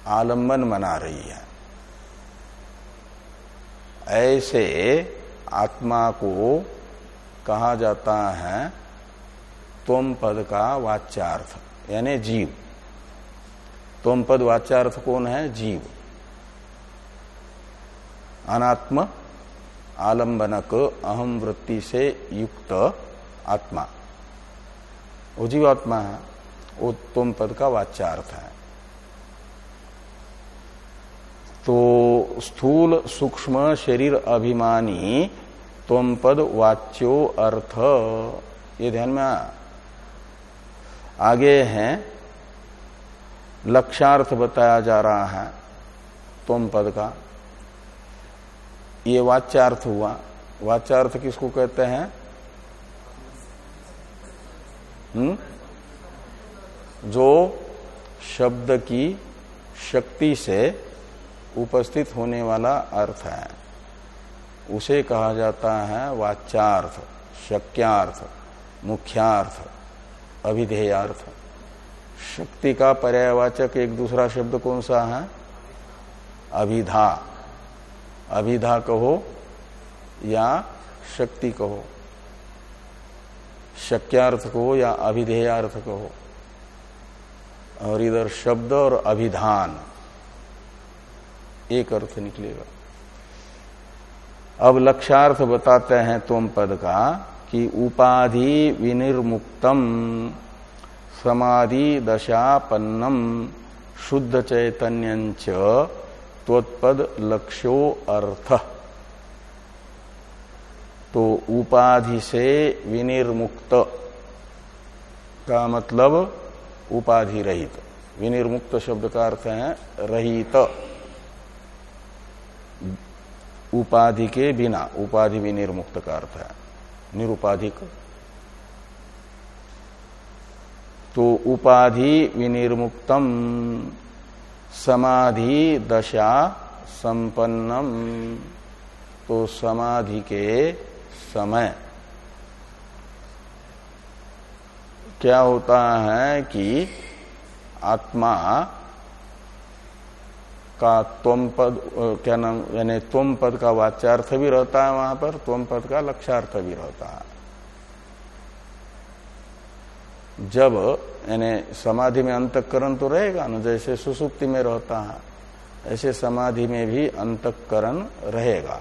A: आलंबन बना रही है। ऐसे आत्मा को कहा जाता है, तुम पद का वाच्यार्थ, यानी जीव। तुम पद वाच्यार्थ कौन है? जीव। अनात्म आलंबनक अहम वृत्ति से युक्त आत्मा। वो जीवात्मा है, वो तुम पद का वाच्यार्थ है। तो स्थूल सूक्ष्म शरीर अभिमानी तुम पद वाच्यो अर्थ। ये ध्यान में आ आगे हैं लक्षार्थ बताया जा रहा है तुम पद का। ये वाच्यार्थ हुआ। वाच्यार्थ किसको कहते हैं? हुँ? जो शब्द की शक्ति से उपस्थित होने वाला अर्थ है। उसे कहा जाता है वाच्यार्थ, शक्यार्थ, मुख्यार्थ, अभिधेयार्थ। शक्ति का पर्यायवाचक एक दूसरा शब्द कौन सा है? अभिधा। अभिधा कहो या शक्ति कहो। शक्यार्थ कहो या अभिधेयार्थ कहो। और इधर शब्द और अभिधान। एक अर्थ निकलेगा। अब लक्षार्थ बताते हैं तुम पद का कि उपाधि विनिर्मुक्तम, समाधि दशापन्नम, शुद्ध चैतन्य त्वत्पद लक्ष्यो अर्थ। तो उपाधि से विनिर्मुक्त का मतलब उपाधि रहित। विनिर्मुक्त शब्द का अर्थ है रहित। उपाधि के बिना, उपाधि विनिर्मुक्त का अर्थ है। निरुपाधिक तो उपाधि विनिर्मुक्तम, समाधि दशा संपन्नम। तो समाधि के समय। क्या होता है कि आत्मा का त्वम पद क्या नाम, यानी त्वम पद का वाच्यार्थ भी रहता है वहाँ पर त्वम पद का लक्ष्यार्थ भी रहता है। जब, यानी समाधि में अंतकरण तो रहेगा ना, जैसे सुसुप्ति में रहता है, ऐसे समाधि में भी अंतकरण रहेगा।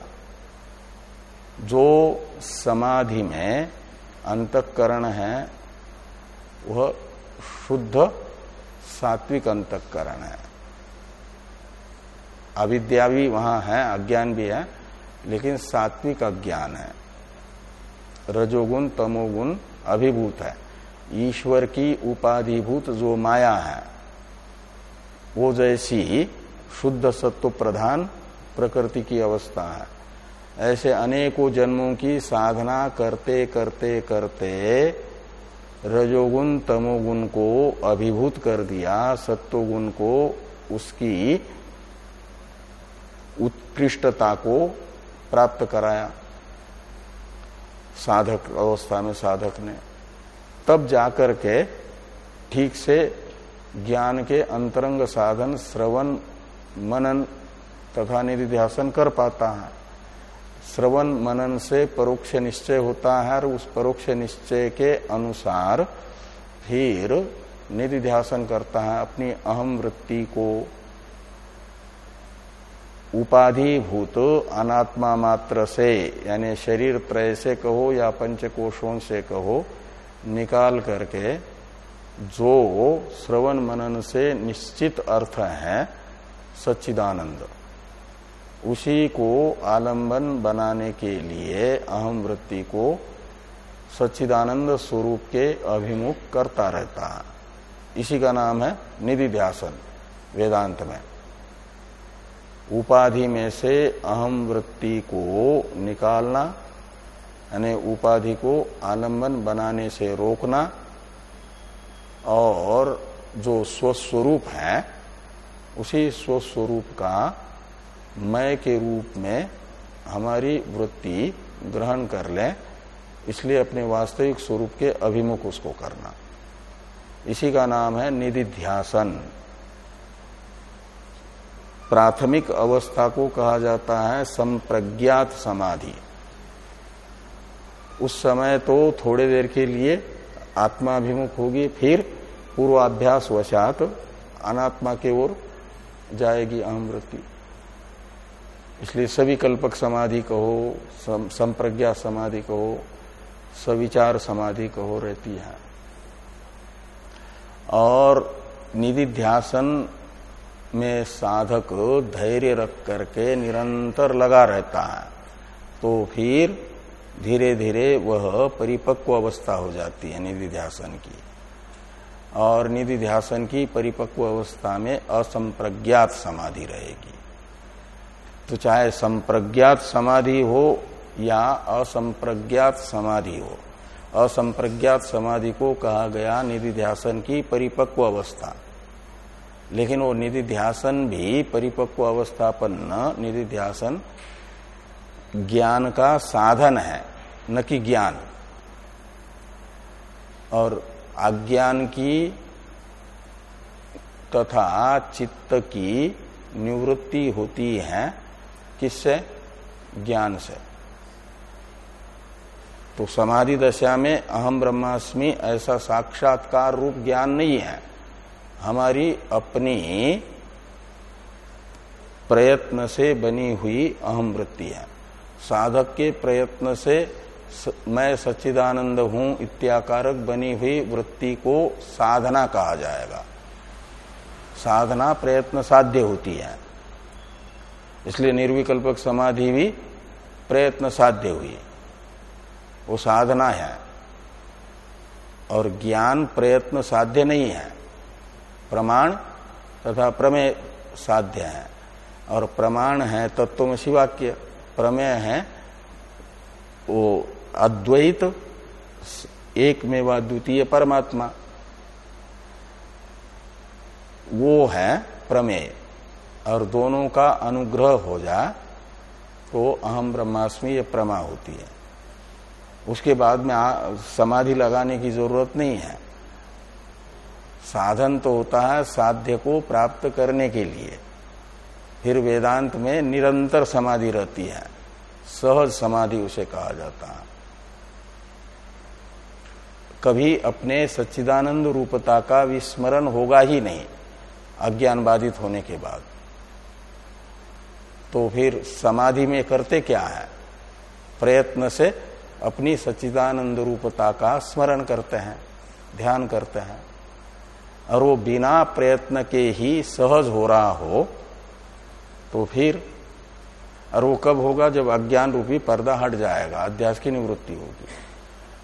A: जो समाधि में अंतकरण है, वह शुद्ध सात्विक अंतकरण है। अविद्या भी वहाँ है, अज्ञान भी है, लेकिन सात्विक अज्ञान है। रजोगुण, तमोगुण अभिभूत है। ईश्वर की उपाधिभूत जो माया है, वो जैसी शुद्ध सत्व प्रधान प्रकृति की अवस्था है। ऐसे अनेकों जन्मों की साधना करते करते करते रजोगुण, तमोगुण को अभिभूत कर दिया, सत्वगुण को उसकी उत्कृष्टता को प्राप्त कराया। साधक, अवस्था में साधक ने। तब जाकर के ठीक से ज्ञान के अंतरंग साधन श्रवण, मनन तथा निधिध्यासन कर पाता है। श्रवण, मनन से परोक्ष निश्चय होता है और उस परोक्ष निश्चय के अनुसार फिर निधिध्यासन करता है अपनी अहम वृत्ति को उपाधिभूत अनात्मा मात्र से, यानी शरीर त्रय से कहो या पंच पंचकोशों से कहो, निकाल करके जो श्रवण मनन से निश्चित अर्थ है, सच्चिदानंद। उसी को आलंबन बनाने के लिए अहम वृत्ति को सच्चिदानंद स्वरूप के अभिमुख करता रहता। है इसी का नाम है निधि ध्यासन वेदांत में। उपाधि में से अहम वृत्ति को निकालना, यानी उपाधि को आलंबन बनाने से रोकना, और जो स्वस्वरूप है, उसी स्वस्वरूप का मय के रूप में हमारी वृत्ति ग्रहण कर ले, इसलिए अपने वास्तविक स्वरूप के अभिमुख उसको करना। इसी का नाम है निधिध्यासन। प्राथमिक अवस्था को कहा जाता है संप्रज्ञात समाधि। उस समय तो थोड़े देर के लिए आत्माभिमुख होगी, फिर पूर्वाभ्यास वशात अनात्मा के ओर जाएगी अहम वृत्ति इसलिए सभी कल्पक समाधि कहो संप्रज्ञा समाधि कहो, सविचार समाधि कहो रहती है। और निधि ध्यासन में साधक धैर्य रख करके निरंतर लगा रहता है तो फिर धीरे धीरे वह परिपक्व अवस्था हो जाती है निधि ध्यासन की। और निधि ध्यासन की परिपक्व अवस्था में असंप्रज्ञात समाधि रहेगी। तो चाहे संप्रज्ञात समाधि हो या असंप्रज्ञात समाधि हो, असंप्रज्ञात समाधि को कहा गया निधि ध्यासन की परिपक्व अवस्था। लेकिन वो निधि ध्यासन भी परिपक्व अवस्थापन्न निधि ध्यासन ज्ञान का साधन है, न कि ज्ञान। और अज्ञान की तथा चित्त की निवृत्ति होती है किससे? ज्ञान से। तो समाधि दशा में अहम ब्रह्मास्मि ऐसा साक्षात्कार रूप ज्ञान नहीं है। हमारी अपनी प्रयत्न से बनी हुई अहम वृत्ति है। साधक के प्रयत्न से मैं सच्चिदानंद हूँ, इत्याकारक बनी हुई वृत्ति को साधना कहा जाएगा। साधना प्रयत्न साध्य होती है। इसलिए निर्विकल्पक समाधि भी प्रयत्न साध्य हुई। वो साधना है। और ज्ञान प्रयत्न साध्य नहीं है। प्रमाण तथा प्रमेय साध्य है। और प्रमाण है तत्व में शिवाक्य। प्रमेय है वो अद्वैत, एक में व द्वितीय परमात्मा। वो है प्रमेय। और दोनों का अनुग्रह हो जा तो अहम ब्रह्मास्मि ये प्रमा होती है। उसके बाद में समाधि लगाने की ज़रूरत नहीं है। साधन तो होता है साध्य को प्राप्त करने के लिए। फिर वेदांत में निरंतर समाधि रहती है। सहज समाधि उसे कहा जाता है। कभी अपने सच्चिदानंद रूपता का विस्मरण होगा ही नहीं अज्ञान बाधित होने के बाद। तो फिर समाधि में करते क्या है? प्रयत्न से अपनी सच्चिदानंद रूपता का स्मरण करते हैं, ध्यान करते हैं। और वो बिना प्रयत्न के ही सहज हो रहा हो तो फिर और वो कब होगा जब अज्ञान रूपी पर्दा हट जाएगा, अध्यास की निवृत्ति होगी।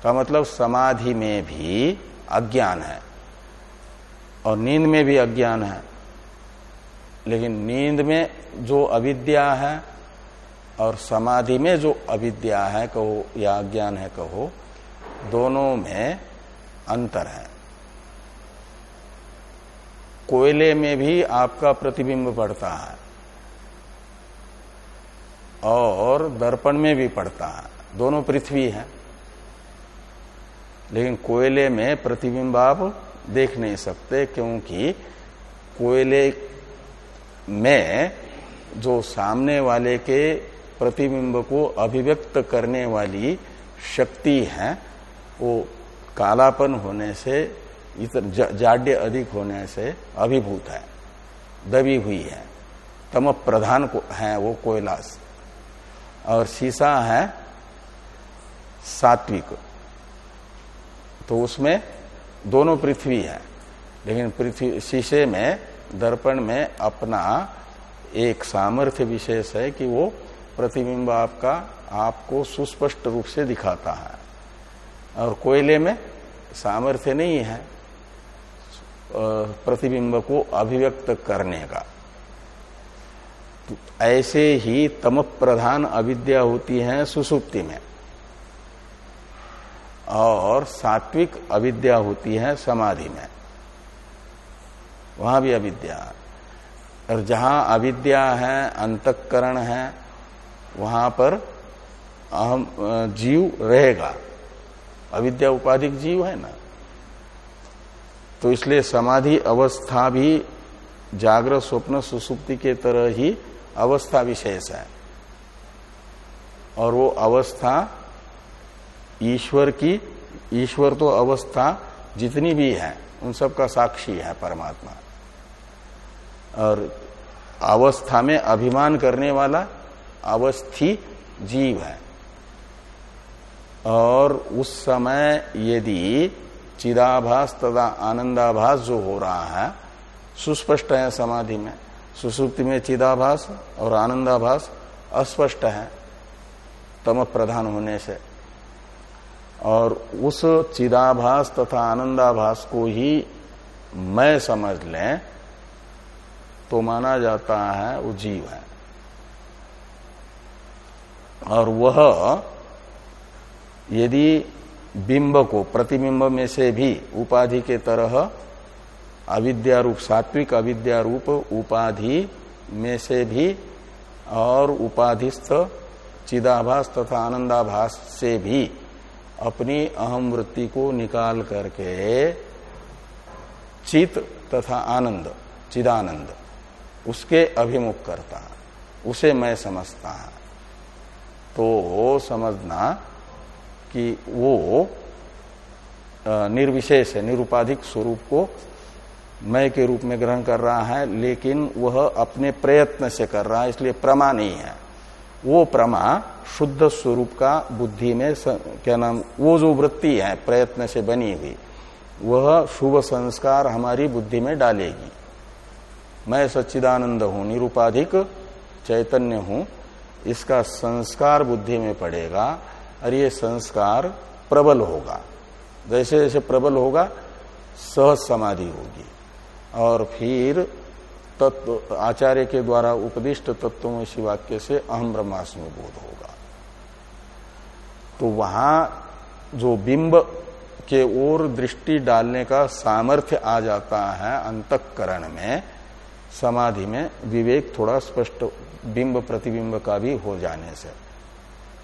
A: का मतलब समाधि में भी अज्ञान है और नींद में भी अज्ञान है। लेकिन नींद में जो अविद्या है और समाधि में जो अविद्या है, कहो या अज्ञान है कहो, दोनों में अंतर है। कोयले में भी आपका प्रतिबिंब पड़ता है। और दर्पण में भी पड़ता है। दोनों पृथ्वी है। लेकिन कोयले में प्रतिबिंब आप देख नहीं सकते, क्योंकि कोयले में जो सामने वाले के प्रतिबिंब को अभिव्यक्त करने वाली शक्ति है, वो कालापन होने से जाड्य अधिक होने से अभिभूत है, दबी हुई है, तम प्रधान को है वो कोयलास। और शीशा है सात्विक तो उसमें दोनों पृथ्वी है, लेकिन पृथ्वी, शीशे में, दर्पण में अपना एक सामर्थ्य विशेष है कि वो प्रतिबिंब आपका, आपको सुस्पष्ट रूप से दिखाता है। और कोयले में सामर्थ्य नहीं है प्रतिबिंब को अभिव्यक्त करने का। तो ऐसे ही तम प्रधान अविद्या होती है सुसुप्ति में। और सात्विक अविद्या होती है समाधि में। वहाँ भी अविद्या। और जहाँ अविद्या है, अंतकरण है, वहाँ पर अहम जीव रहेगा। अविद्या उपाधिक जीव है ना। तो इसलिए समाधि अवस्था भी जागृत स्वप्न सुसुप्ति के तरह ही अवस्था विशेष है। और वो अवस्था ईश्वर की, ईश्वर तो अवस्था जितनी भी है, उन सब का साक्षी है परमात्मा। और अवस्था में अभिमान करने वाला अवस्थी जीव है। और उस समय यदि चिदाभास तथा आनंदाभास जो हो रहा है, सुस्पष्ट है समाधि में। सुसुप्ति में चिदाभास और आनंदाभास अस्पष्ट है, तम प्रधान होने से। और उस चिदाभास तथा आनंदाभास को ही मैं समझ लें तो माना जाता है वो जीव है। और वह, यदि बिंब को, प्रतिबिंब में से भी उपाधि के तरह अविद्या रूप सात्विक अविद्या रूप उपाधि में से भी और उपाधिस्थ चिदाभास तथा आनंदाभास से भी अपनी अहम वृत्ति को निकाल करके चित तथा आनंद, चिदानंद, उसके अभिमुख करता, उसे मैं समझता। तो समझना कि वो निर्विशेष है निरुपाधिक स्वरूप को मय के रूप में ग्रहण कर रहा है लेकिन वह अपने प्रयत्न से कर रहा है इसलिए प्रमा नहीं है। वो प्रमा शुद्ध स्वरूप का बुद्धि में स, क्या नाम वो जो वृत्ति है प्रयत्न से बनी हुई वह शुभ संस्कार हमारी बुद्धि में डालेगी। मैं सच्चिदानंद हूँ निरुपाधिक चैतन्य हूँ इसका संस्कार बुद्धि में पड़ेगा और ये संस्कार प्रबल होगा। जैसे जैसे प्रबल होगा, सहज समाधि होगी। और फिर तत्व, आचार्य के द्वारा उपदिष्ट तत्वों इसी वाक्य से अहम ब्रह्मास्मि बोध होगा। तो वहाँ जो बिंब के ओर दृष्टि डालने का सामर्थ्य आ जाता है अंतकरण में, समाधि में, विवेक थोड़ा स्पष्ट, बिंब प्रतिबिंब का भी हो जाने से।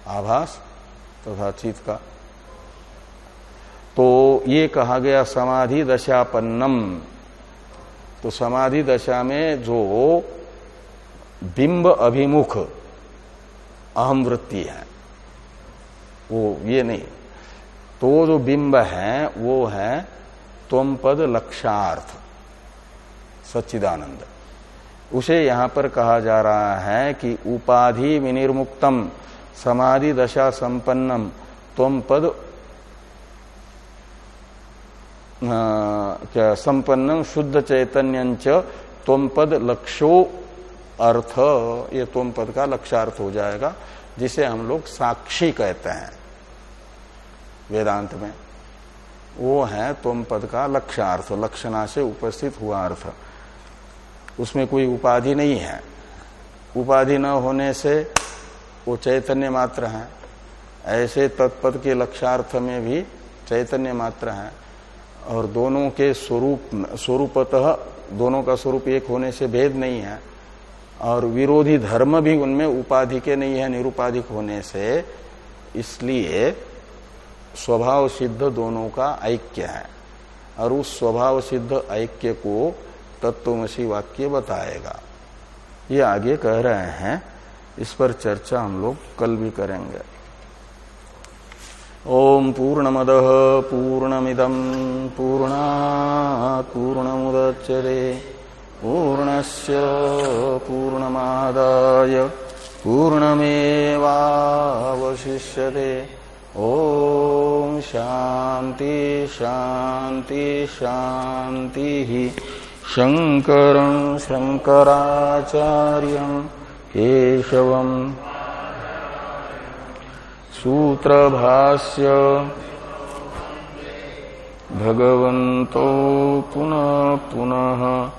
A: आभास। तथा चित का। तो ये कहा गया समाधि दशापन्नम। तो समाधि दशा में जो बिंब अभिमुख अहम वृत्ति है, वो ये नहीं। तो जो बिंब है, वो है तुम पद लक्षार्थ, सच्चिदानंद। उसे यहाँ पर कहा जा रहा है कि उपाधि विनिर्मुक्तम समाधि दशा संपन्नम तुम पद संपन्नम शुद्ध चैतन्य तुम पद लक्ष्यो अर्थ, ये तुम पद का लक्षार्थ हो जाएगा, जिसे हम लोग साक्षी कहते हैं, वेदांत में। वो है तुम पद का लक्ष्यार्थ, लक्षणा से उपस्थित हुआ अर्थ। उसमें कोई उपाधि नहीं है। उपाधि न होने से वो चैतन्य मात्र है। ऐसे तत्पद के लक्ष्यार्थ में भी चैतन्य मात्र है। और दोनों के स्वरूप, स्वरूपतः दोनों का स्वरूप एक होने से भेद नहीं है। और विरोधी धर्म भी उनमें उपाधि के नहीं है, निरुपाधिक होने से। इसलिए स्वभाव सिद्ध दोनों का ऐक्य है। और उस स्वभाव सिद्ध ऐक्य को तत्वमसी वाक्य बताएगा। ये आगे कह रहे हैं इस पर चर्चा हम लोग कल भी करेंगे। ओम पूर्णमद पूर्णमिदम पूर्णा पूर्णमुदच्यते। पूर्णस्य पूर्णमादाय पूर्णमेवावशिष्यते। ओम शांति शांति शांति शंकर शंकराचार्य केशवम् सूत्रभाष्य। भगवन्तो पुनः पुनः।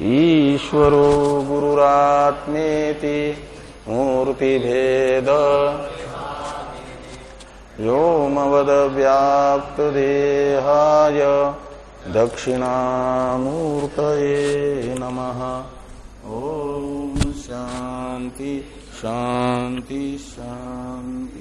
A: ईश्वरो गुरुरात्मेति मूर्तिभेद। व्योमवदव्याप्तदेहाय दक्षिणामूर्तये नमः। ॐ शान्ति शांति शान्तिः